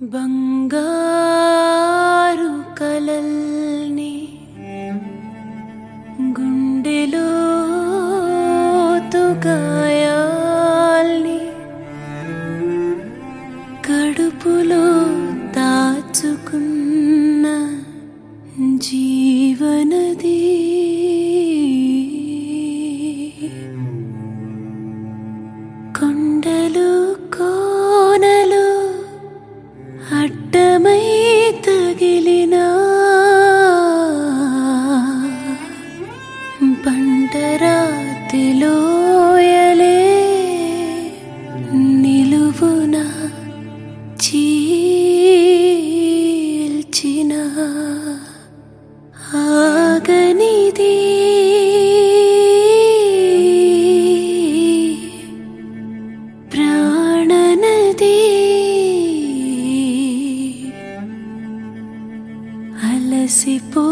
బంగారు కలల్ని గుండెలో గాయాల్ని కడుపులో అడ్డమై తగిలిన బండరాతిలోయలే सि पु